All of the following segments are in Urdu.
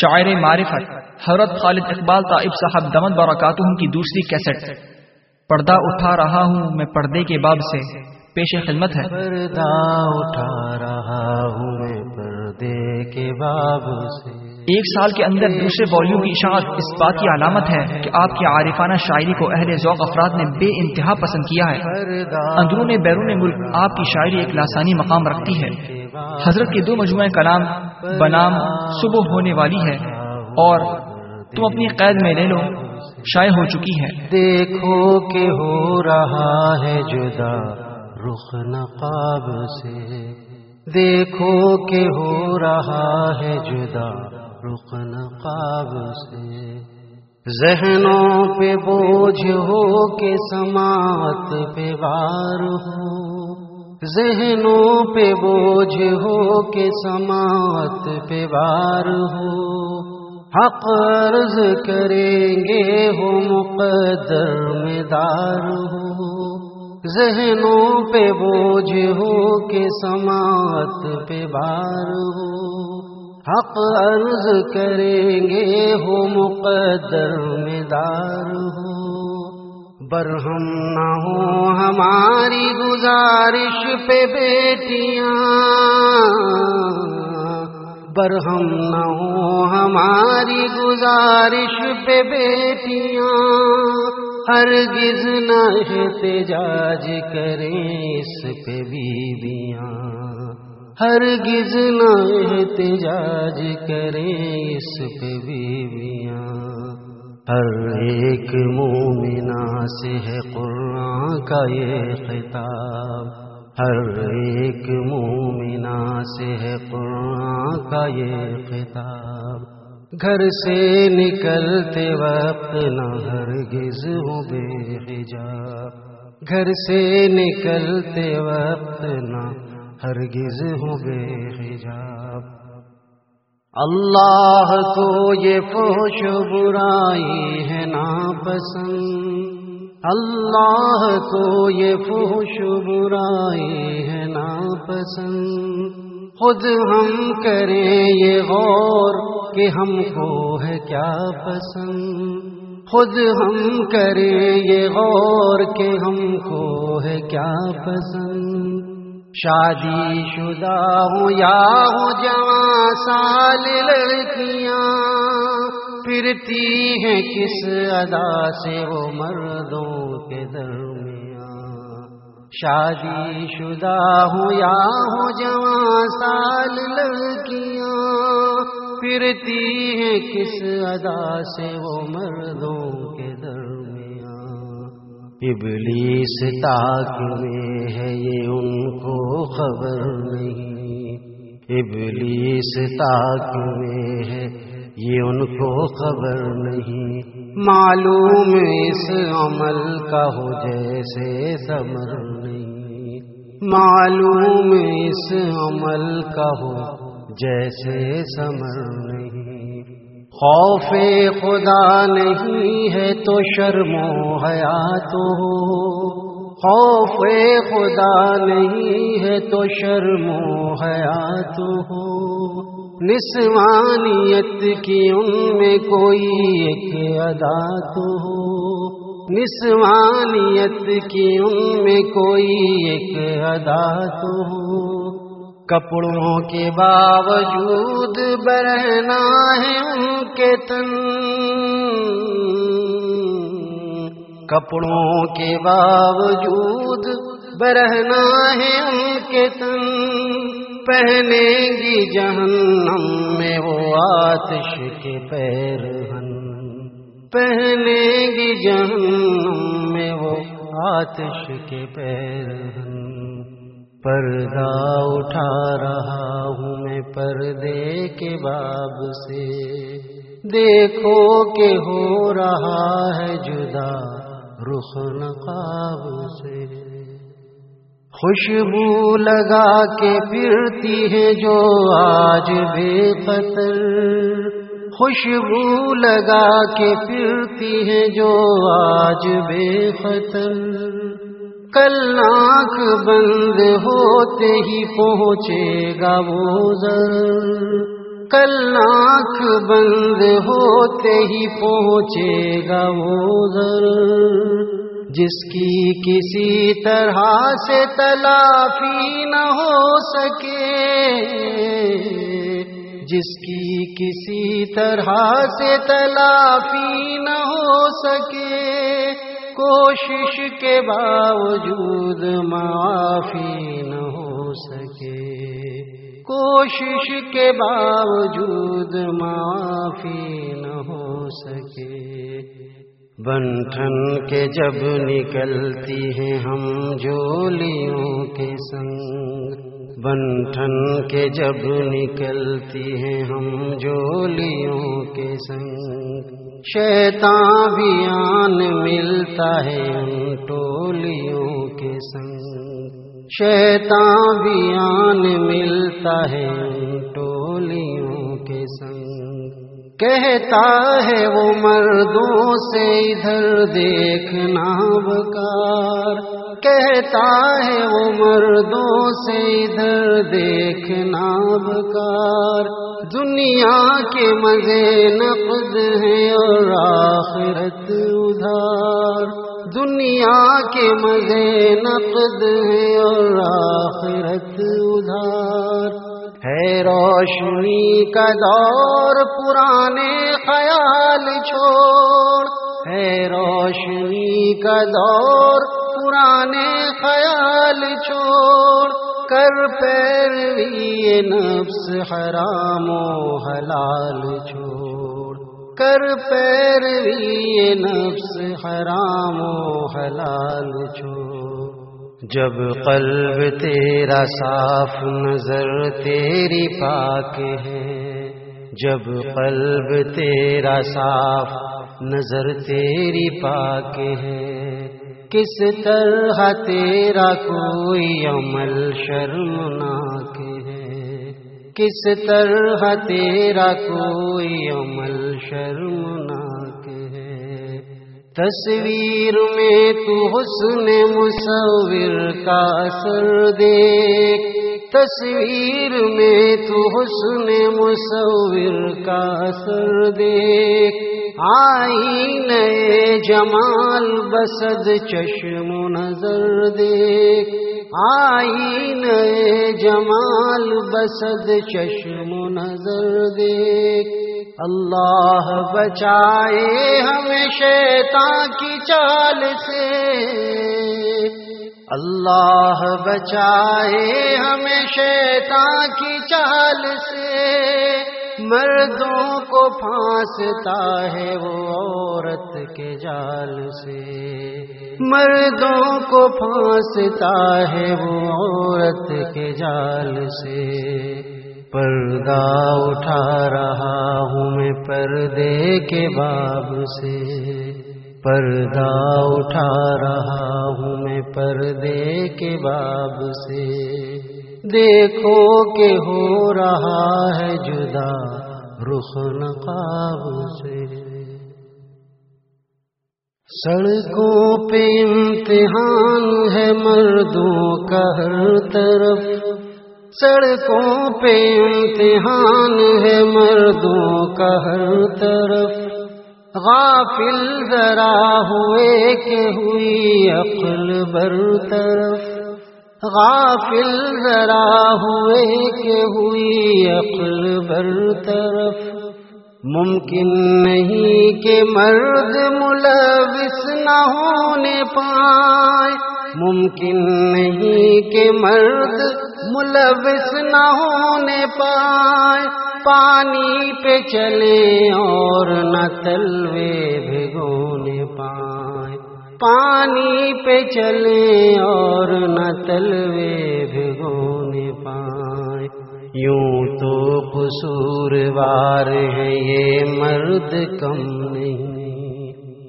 شاعر معرفت حضرت خالد اقبال طائب صاحب دمد برکاتہم کی دوسری کیسٹ۔ پردہ اٹھا رہا ہوں میں پردے کے باب سے پیش خدمت ہے۔ پردہ اٹھا رہا ہوں میں پردے کے باب سے۔ ایک سال کے اندر دوسرے والیوم کی اشاعت اس بات کی علامت ہے کہ آپ کی عارفانہ شاعری کو اہل ذوق افراد نے بے انتہا پسند کیا ہے۔ اندرون بیرون ملک آپ کی شاعری ایک لاسانی مقام رکھتی ہے۔ حضرت کے دو مجموعہ کلام بنام صبح ہونے والی ہے اور تم اپنی قید میں لے لو، شائع ہو چکی ہے۔ دیکھو کہ ہو رہا ہے جدا رخ نقاب سے۔ دیکھو کہ ہو رہا ہے جدا رخ نقاب سے۔ ذہنوں پہ بوجھ ہو کے سماعت پہ بار ہو۔ ذہنوں پہ بوجھ ہو کے سماعت پہ بار ہو۔ حق عرض کریں گے ہو مقدر میں دار ہو۔ ذہنوں پہ بوجھ ہو کے سماعت پہ بار ہو۔ حق عرض کریں گے ہو مقدر میں دار ہو۔ برہم نہ ہو ہماری گزارش پہ بیٹیاں برہم نہ ہو ہماری گزارش پہ بیٹیاں۔ ہر گز نہ احتجاج کریں اس پہ بیویاں۔ ہر گز نہ احتجاج کریں اس پہ بیویاں۔ ہر ایک مومنا سے ہے قرآن کا یہ خطاب۔ ہر ایک مومنا سے ہے قرآن کا یہ خطاب۔ گھر سے نکلتے وقت نہ ہر گز ہو بے حجاب۔ گھر سے نکلتے وقت نہ ہرگز ہو بے حجاب۔ اللہ کو یہ فوش برائی ہے ناپسند۔ اللہ کو یہ فوش برائی ہے ناپسند۔ خود ہم کریں یہ غور کہ ہم کو ہے کیا پسند۔ خود ہم کریں یہ غور کہ ہم کو ہے کیا پسند۔ شادی شدہ ہوں یا ہوں جوان سال لڑکیاں، پھرتی ہیں کس ادا سے وہ مردوں کے درمیان شادی شدہ ہوں یا ہوں جوان سال لڑکیاں، پھرتی ہیں کس ادا سے وہ مردوں کے درمیان ابلیس تاک میں ہے یہ ان کو خبر نہیں۔ ابلیس تاک میں ہے یہ ان کو خبر نہیں۔ معلوم اس عمل کا ہو جیسے سمر نہیں۔ معلوم اس عمل کا ہو جیسے سمر نہیں۔ خوف خدا نہیں ہے تو شرم و حیات ہو خوف خدا نہیں ہے تو شرم و حیات ہو نسوانیت کی ان میں کوئی ایک ادا تو ہو نسوانیت کی ان میں کوئی ایک ادا تو ہو کپڑوں کے باوجود برہنا ہے ان کے تن کپڑوں کے باوجود برہنا ہے ان کے تن پہنیں گی جہنم میں وہ آتش کے پیر ہن۔ گی جہنم میں وہ آتش کے پیر ہن۔ پردہ اٹھا رہا ہوں میں پردے کے باب سے۔ دیکھو کہ ہو رہا ہے جدا رخ نقاب سے۔ خوشبو لگا کے پھرتی ہے جو آج بے قطر خوشبو لگا کے پھرتی ہے جو آج بے خطر کل آنکھ بند ہوتے ہی پہنچے گا وہ ذر کل آنکھ بند ہوتے ہی پہنچے گا وہ ضرور جس کی کسی طرح سے تلافی نہ ہو سکے۔ جس کی کسی طرح سے تلافی نہ ہو سکے۔ کوشش کے باوجود معافی نہ ہو کوشش کے باوجود معافی نہ ہو سکے۔ بنٹھن کے جب نکلتی ہیں ہم جولیوں کے سنگ۔ بنٹھن کے جب نکلتی ہیں ہم جولیوں کے سنگ۔ شیطان بھی آن ملتا ہے ان ٹولیوں کے سنگ۔ شیطان بھی آن ملتا ہے ٹولیوں کے سنگ۔ کہتا ہے وہ مردوں سے ادھر دیکھنا بکار کہتا ہے وہ مردوں سے ادھر دیکھنا بکار دنیا کے مزے نقد ہیں اور آخرت ادھار۔ دنیا کے مزے نقد ہیں اور آخرت ادھار ہے روشنی کا دور پرانے خیال چھوڑ ہے روشنی کا دور پرانے خیال چھوڑ کر پیروی نفس حرام و حلال چھوڑ کر پیروی نفس حرام و حلال چھوڑ جب قلب تیرا صاف نظر تیری پاک ہے، جب قلب تیرا صاف نظر تیری پاک ہے۔ کس طرح تیرا کوئی عمل شرمناک ہے کس طرح تیرا کوئی عمل شرمناک تصویر میں تو حسن مصور کا سر دیکھ، تصویر میں تو حسن مصور کا سر دیکھ۔ آئی نئے جمال بسد چشم نظر دیکھ آئی نئے جمال بسد چشم نظر دیکھ۔ اللہ بچائے ہمیں شیطان کی چال سے۔ اللہ بچائے ہمیں شیطان کی چال سے۔ مردوں کو پھانستا ہے وہ عورت کے جال سے۔ مردوں کو پھانستا ہے وہ عورت کے جال سے۔ پردہ اٹھا رہا ہوں میں پردے کے باب سے۔ پردہ اٹھا رہا ہوں میں پردے کے باب سے۔ دیکھو کہ ہو رہا ہے جدا رخ نقاب سے۔ سڑکوں پہ امتحان ہے مردوں کا ہر طرف۔ سڑکوں پہ امتحان ہے مردوں کا ہر طرف۔ غافل ذرا ہوئے کہ ہوئی عقل بر طرف۔ غافل ذرا ہوئے کہ ہوئی عقل بر طرف۔ ممکن نہیں کہ مرد ملوث نہ ہونے پائے۔ ممکن نہیں کہ مرد ملوث نہ ہونے پائے۔ پانی پہ چلے اور نہ تلوے بھگونے۔ پانی پہ چلے اور نہ تلوے بھگونے پائے۔ یوں تو قصور وار ہے یہ مرد کم نہیں۔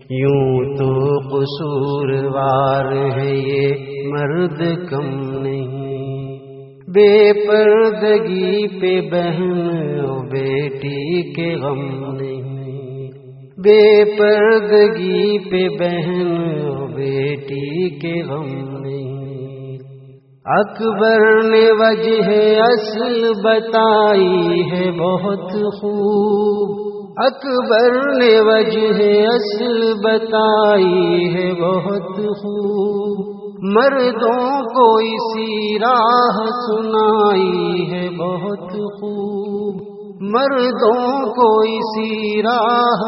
یوں تو قصور وار ہے یہ مرد کم نہیں۔ بے پردگی پہ بہن و بیٹی کے غم نہیں۔ بے پردگی پہ بہن بیٹی کے غم نہیں اکبر نے وجہ اصل بتائی ہے بہت خوب۔ اکبر نے وجہ اصل بتائی ہے بہت خوب۔ مردوں کو اسی راہ سنائی ہے بہت خوب۔ مردوں کو اسی راہ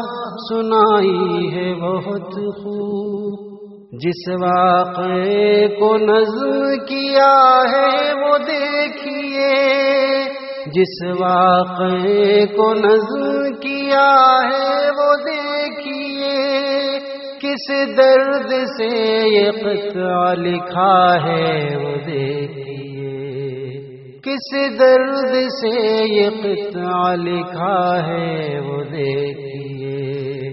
سنائی ہے بہت خوب۔ جس واقعے کو نظم کیا ہے وہ دیکھیے۔ جس واقعے کو نظم کیا ہے وہ دیکھیے۔ کس درد سے یہ قطع لکھا ہے وہ دیکھیے۔ کس درد سے یہ قطع لکھا ہے وہ دیکھیے۔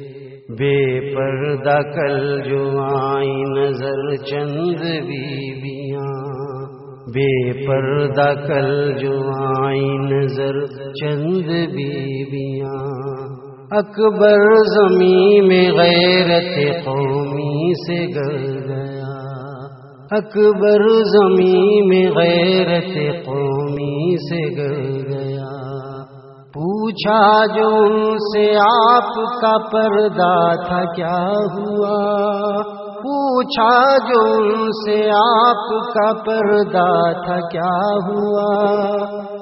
بے پردہ کل جو آئی نظر چند بیویاں بے پردہ کل جو آئی نظر چند بیویاں اکبر زمین میں غیرت قومی سے گر گیا اکبر زمین میں غیرت قومی سے گر گیا۔ پوچھا جو ان سے آپ کا پردہ تھا، کیا ہوا؟ پوچھا جو ان سے آپ کا پردہ تھا، کیا ہوا؟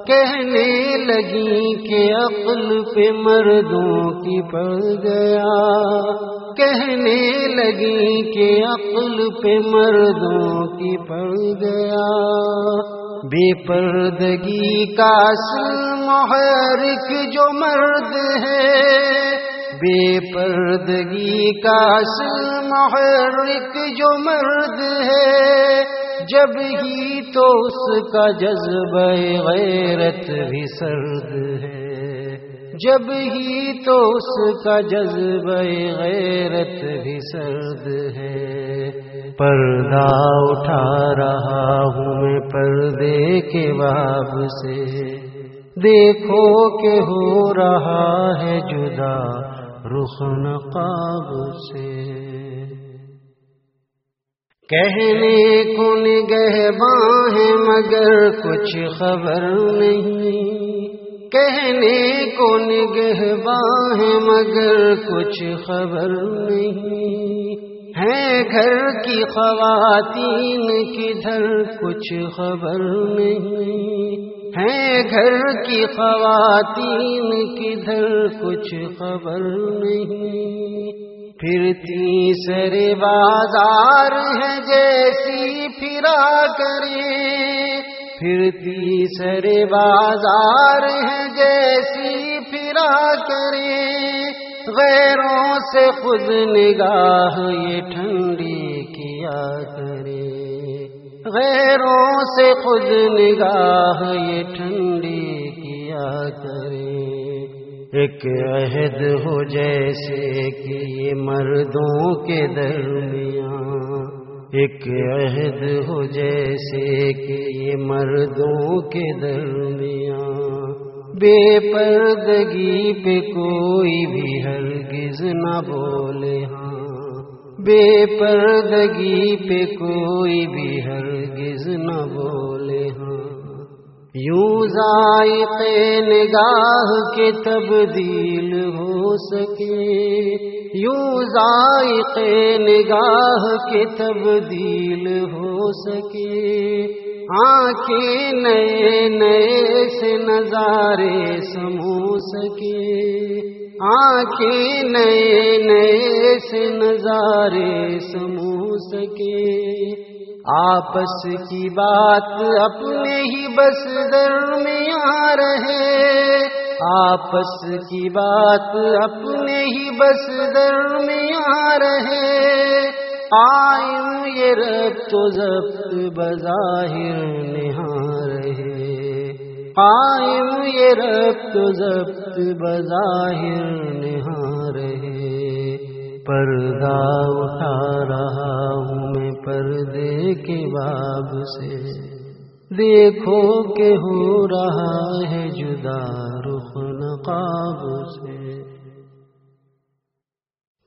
کہنے لگی کہ عقل پہ مردوں کی پڑ گیا۔ کہنے لگی کہ عقل پہ مردوں کی پڑ گیا۔ بے پردگی کا محرک جو مرد ہے بے پردگی کا محرک جو مرد ہے، جب ہی تو اس کا جذب غیرت بھی سرد ہے۔ جب ہی تو اس کا جذب غیرت بھی سرد ہے۔ پردہ اٹھا رہا ہوں میں پردے کے باب سے۔ دیکھو کہ ہو رہا ہے جدا رخ نقاب سے۔ کہنے کو نگہباں ہے مگر کچھ خبر نہیں۔ کہنے کو نگہباں ہے مگر کچھ خبر نہیں۔ ہے گھر کی خواتین کدھر کچھ خبر نہیں۔ ہے گھر کی خواتین کدھر کچھ خبر نہیں۔ پھر تیسر بازار ہے جیسی پھرا کرے پھر تیسر بازار ہے جیسی پھرا کرے غیروں سے خود نگاہ یہ ٹھنڈی کیا کرے غیروں سے خود نگاہ یہ ٹھنڈی کیا کرے۔ ایک عہد ہو جیسے کہ یہ مردوں کے درمیان۔ ایک عہد ہو جیسے کہ یہ مردوں کے درمیان۔ بے پردگی پہ کوئی بھی ہرگز نہ بولے ہاں۔ بے پردگی پہ کوئی بھی ہرگز نہ بولے ہاں۔ یوں ذائقے نگاہ کے تبدیل ہو سکے۔ یوں ذائقے نگاہ کے تبدیل ہو سکے۔ آنکھیں نئے نئے سے نظارے سمو سکے۔ آنکھیں نئے نئے سے نظارے سمو سکے آپس کی بات اپنے ہی بس درمیان رہے۔ آپس کی بات اپنے ہی بس درمیان رہے۔ قائم یہ رب تو ضبط بظاہر نہار ہے قائم یہ رب تو ضبط بظاہر نہار پردہ اٹھا رہا ہوں میں پردے کے باب سے۔ دیکھو کہ ہو رہا ہے جدا رخ نقاب سے۔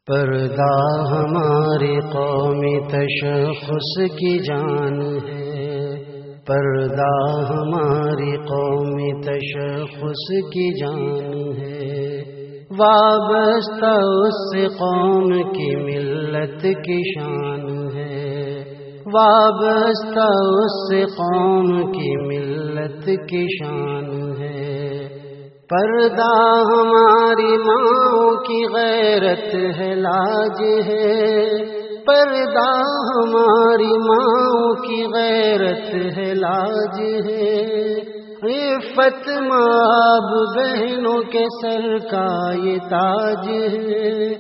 پردہ ہماری قومی تشخص کی جان ہے۔ پردہ ہماری قومی تشخص کی جان ہے۔ وابستہ اس قوم کی ملت کی شان ہے۔ وابستہ اس قوم کی ملت کی شان ہے۔ پردہ ہماری ماں کی غیرت ہے، لاج ہے۔ پردہ ہماری ماں کی غیرت ہے، لاج ہے۔ عفت ماب بہنوں کے سر کا یہ تاج ہے۔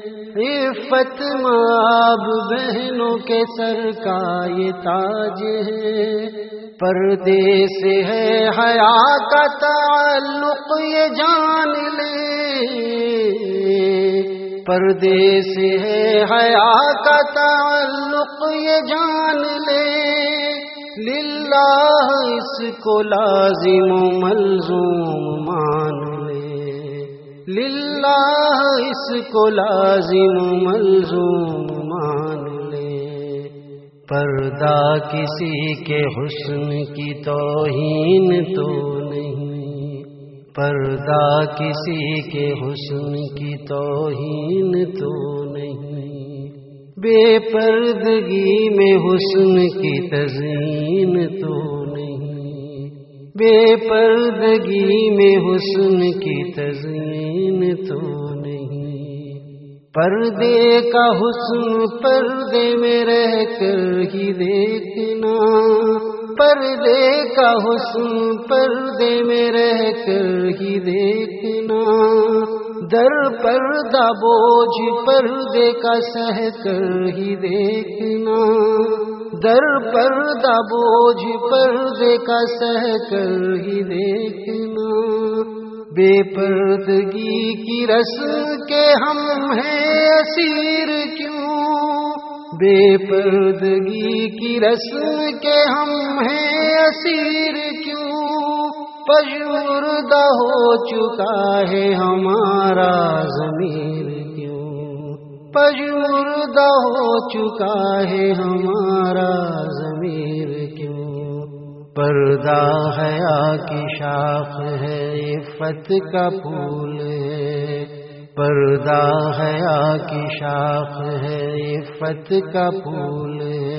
عفت ماب بہنوں کے سر کا یہ تاج ہے۔ پردے سے ہے حیا کا تعلق یہ جان لے۔ پردیس ہے حیا کا تعلق یہ جان لے۔ للہ اس کو لازم و ملزوم مان لے۔ للہ اس کو لازم و ملزوم مان لے۔ پردہ کسی کے حسن کی توہین تو نہیں۔ پردہ کسی کے حسن کی توہین تو نہیں۔ بے پردگی میں حسن کی تزئین تو نہیں۔ بے پردگی میں حسن کی تزئین تو نہیں۔ پردے کا حسن پردے میں رہ کر ہی دیکھنا۔ پردے کا حسن پردے میں رہ کر ہی دیکھنا۔ در پردہ بوجھ پردے کا سہ کر ہی دیکھنا۔ در پردہ بوجھ پردے کا سہ کر ہی دیکھنا۔ بے پردگی کی رسم کے ہم ہیں اسیر کیوں؟ بے پردگی کی رسم کے ہم ہیں اسیر کیوں؟ پجمردہ ہو چکا ہے ہمارا ضمیر کیوں؟ پجمردہ ہو چکا ہے ہمارا ضمیر کیوں؟ پردہ حیا کی شاخ ہے عفت کا پھول ہے۔ پردہ حیا کی شاخ ہے عفت کا پھول ہے۔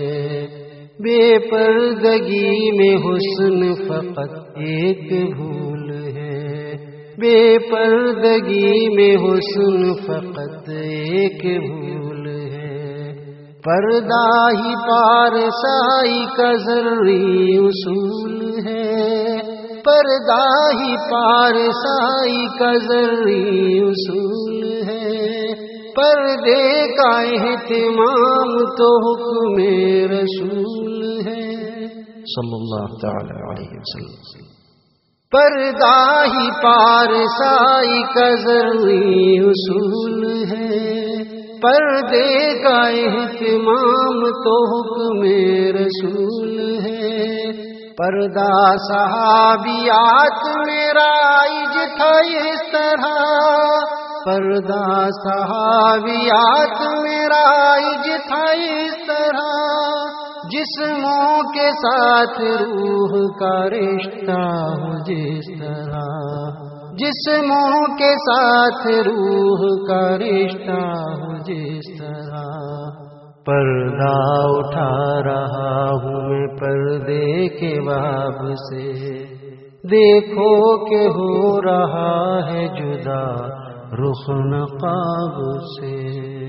بے پردگی میں حسن فقط ایک بھول ہے۔ بے پردگی میں حسن فقط ایک بھول ہے۔ پردہ ہی پار سائی کا ضروری اصول ہے۔ پردہ ہی پار سائی کا ضروری اصول ہے۔ پردے کا اہتمام تو حکم رسول صلی اللہ تعالی علیہ وسلم۔ پردہ ہی پار کا ضروری اصول ہے۔ پردے کا اہتمام تو حکم رسول ہے۔ پردہ صحابیات میرا عج تھا اس طرح۔ پردہ صحابیات میرا عج تھا جسموں کے ساتھ روح کا رشتہ ہو جس طرح جسموں کے ساتھ روح کا رشتہ ہو جس طرح۔ پردہ اٹھا رہا ہوں میں پردے کے باب سے۔ دیکھو کہ ہو رہا ہے جدا رخ نقاب سے۔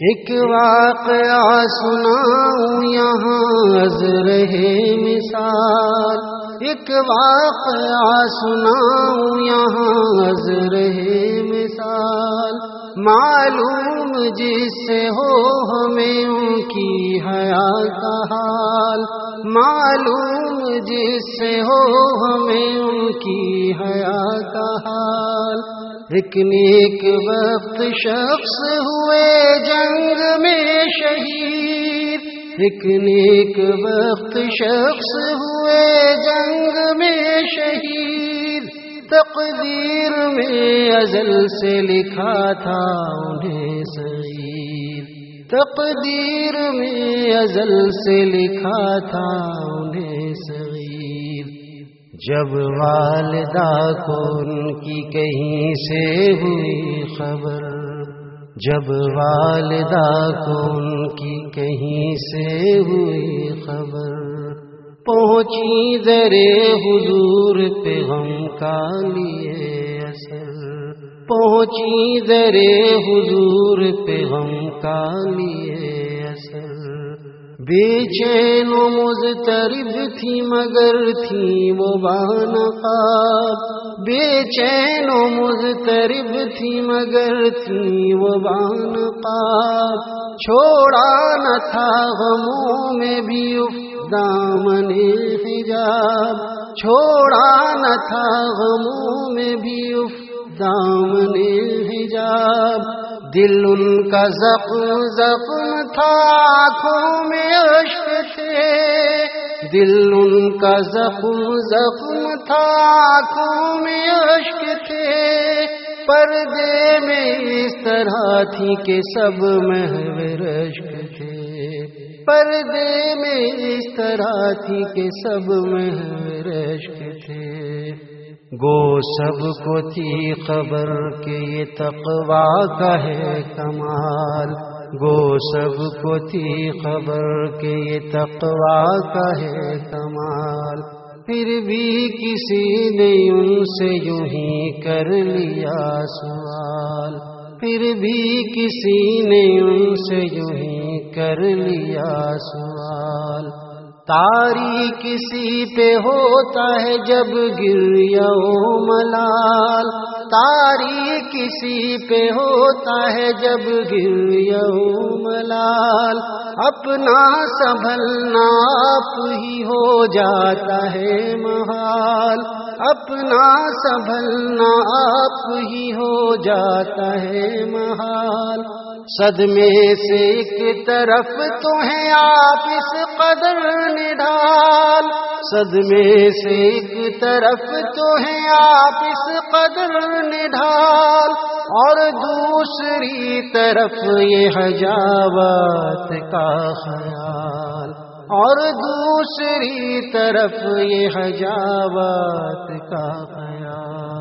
ایک واقعہ سناؤں، یہاں از رہے مثال۔ ایک واقعہ سناؤں، یہاں از رہے مثال۔ معلوم جس سے ہو، ہمیں ان کی حیا کا حال۔ معلوم جس سے ہو، ہمیں ان کی حیا کا حال۔ ایک نیک وقت شخص ہوئے جنگ میں شہید۔ ایک نیک وقت شخص ہوئے جنگ میں شہید۔ تقدیر میں ازل سے لکھا تھا انہیں سعید۔ تقدیر میں ازل سے لکھا تھا انہیں صغیر جب والدہ کو ان کی کہیں سے ہوئی خبر، جب والدہ کو ان کی کہیں سے ہوئی خبر۔ پہنچی درے حضور پہ غم کا لیے اثر۔ پہنچی درے حضور پہ غم کا لیے اثر۔ بے چین و مضطرب تھی، مگر تھی وہ بانقاب بے چین و مضطرب تھی، مگر تھی وہ بانقاب چھوڑا نہ تھا غموں میں بھی دامن حجاب۔ چھوڑا نہ تھا غموں میں بھی اف دامن حجاب۔ دل ان کا زخم زخم تھا، آنکھوں میں عشق تھے۔ دل ان کا زخم زخم تھا، آنکھوں میں عشق تھے۔ پردے میں اس طرح تھی کہ سب محو رشک تھے۔ پردے میں اس طرح تھی کہ سب محو رشک تھے۔ گو سب کو تھی خبر کہ یہ تقوا کا ہے کمال۔ گو سب کو تھی خبر کہ یہ تقوا کا ہے کمال۔ پھر بھی کسی نے ان سے یوں ہی کر لیا سوال۔ پھر بھی کسی نے ان سے یوں ہی کر لیا سوال۔ تاری کسی پہ ہوتا ہے جب گریا ملال تاری کسی پہ ہوتا ہے جب گریا ملال اپنا سنبھلنا آپ ہی ہو جاتا ہے محال اپنا سنبھلنا آپ ہی ہو جاتا ہے محال صدمے سے ایک طرف تو ہے آپ اس قدر نڈال صدمے سے ایک طرف تو ہے آپ اس قدر نڈال اور دوسری طرف یہ حجابات کا خیال۔ اور دوسری طرف یہ حجابات کا خیال۔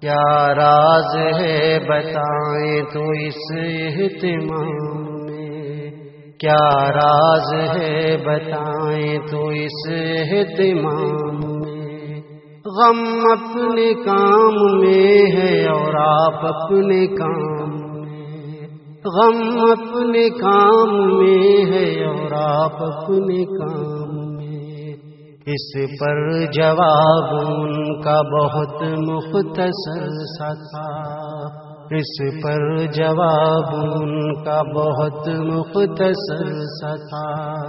کیا راز ہے بتائیں تو اس اہتمام میں؟ کیا راز ہے بتائیں تو اس اہتمام میں؟ غم اپنے کام میں ہے اور آپ اپنے کام میں۔ غم اپنے کام میں ہے اور آپ اپنے کام اس پر جواب ان کا بہت مختصر سا تھا۔ اس پر جواب ان کا بہت مختصر سا تھا۔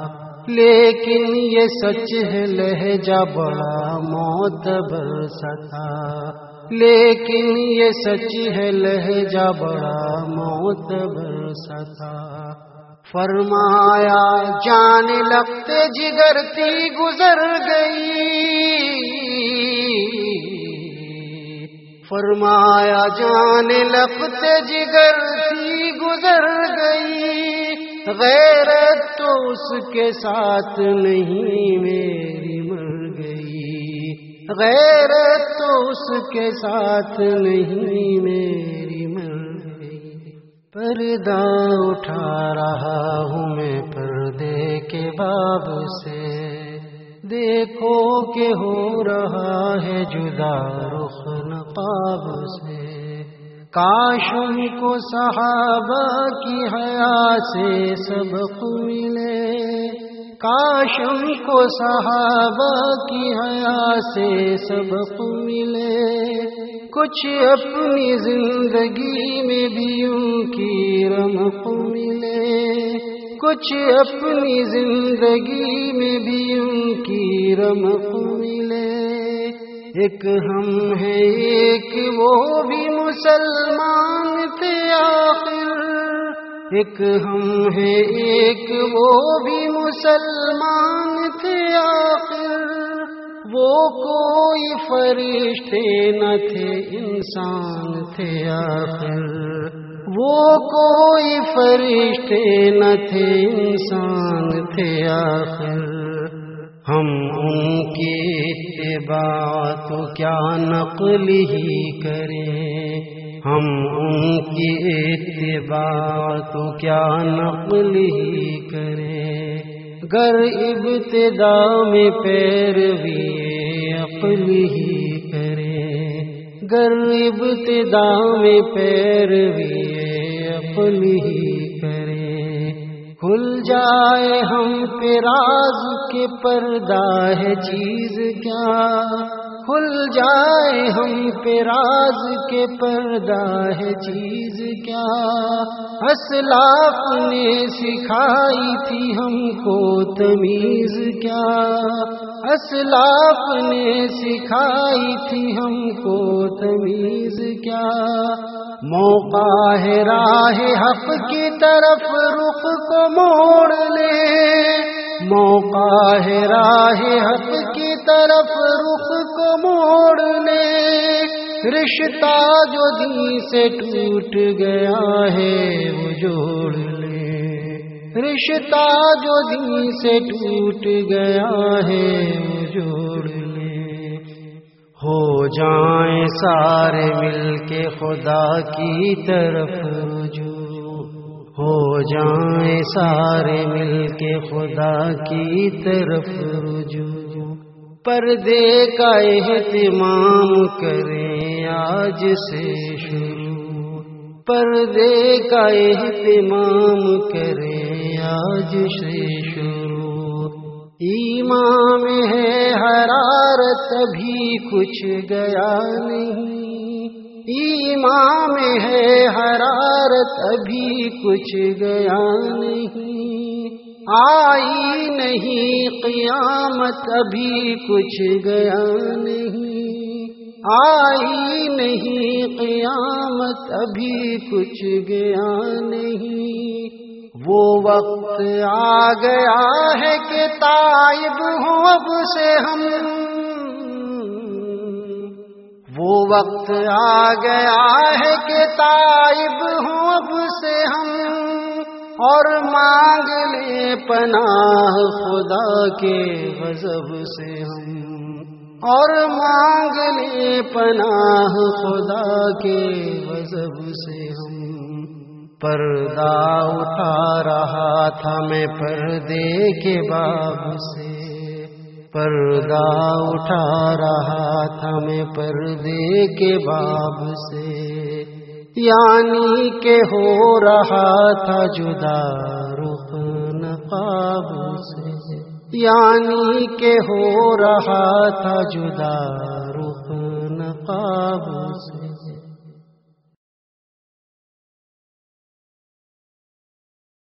لیکن یہ سچ ہے، لہجہ بڑا معتبر سا تھا۔ لیکن یہ سچ ہے، لہجہ بڑا معتبر سا تھا۔ فرمایا، جان لگتے جگر تھی گزر گئی۔ فرمایا، جان لگتے جگر تھی گزر گئی۔ غیرت تو اس کے ساتھ نہیں میری مر گئی۔ غیرت تو اس کے ساتھ نہیں میری پردہ اٹھا رہا ہوں میں پردے کے باب سے۔ دیکھو کہ ہو رہا ہے جدا رخ نقاب سے۔ کاشم کو صحابہ کی حیا سے سبق ملے۔ کاشم کو صحابہ کی حیا سے سبق ملے۔ کچھ اپنی زندگی میں بھی ان کی رمق ملے۔ کچھ اپنی زندگی میں بھی ان کی رمق ملے۔ ایک ہم ہیں، ایک وہ بھی مسلمان تھے آخر۔ ایک ہم ہیں، ایک وہ بھی مسلمان تھے آخر۔ وہ کوئی فرشتے نہ تھے، انسان تھے آخر۔ وہ کوئی فرشتے نہ تھے، انسان تھے آخر۔ ہم ان کی اتباع تو کیا نقل ہی کریں؟ ہم ان کی اتباع تو کیا نقل ہی کریں؟ گر ابتدا میں پیروی عقل ہی کریں گر ابتدا میں پیروی عقل ہی کھل جائے ہم پہ راز کے پردہ ہے چیز کیا؟ کھل جائے ہم پہ راز کے پردہ ہے چیز کیا اسلاف نے سکھائی تھی ہم کو تمیز کیا؟ اسلاف نے سکھائی تھی ہم کو تمیز کیا؟ موقع ہے راہ حق کی طرف رخ کو موڑ لے۔ موقع ہے راہ حق کی طرف رخ کو موڑ لے۔ رشتہ جو دی سے ٹوٹ گیا ہے، وہ جوڑ لے۔ رشتہ جو دی سے ٹوٹ گیا ہے، وہ جوڑ لے۔ ہو جائیں سارے مل کے خدا کی طرف رجوع۔ ہو جائیں سارے مل کے خدا کی طرف رجوع۔ پردے کا اہتمام کریں۔ آج سے شروع۔ پردے کا اہتمام کریں آج سے شروع۔ ایمان ہے، حرارت ابھی کچھ گیا نہیں۔ ایمان ہے، حرارت ابھی کچھ گیا نہیں۔ آئی نہیں، قیامت ابھی کچھ گیا نہیں۔ آئی نہیں قیامت، ابھی کچھ گیا نہیں۔ وہ وقت آ گیا ہے کہ تائب ہوں اب سے ہم۔ وہ وقت آ گیا ہے کہ تائب ہوں اب سے ہم۔ اور مانگ لے پناہ خدا کے غضب سے ہم۔ اور مانگ لے پناہ خدا کے غضب سے ہم۔ پردہ اٹھا رہا تھا میں پردے کے باب سے۔ پردہ اٹھا رہا تھا میں پردے کے باب سے۔ یعنی کہ ہو رہا تھا جدا رخ نقاب سے۔ یعنی کہ ہو رہا تھا جدا رخ نقاب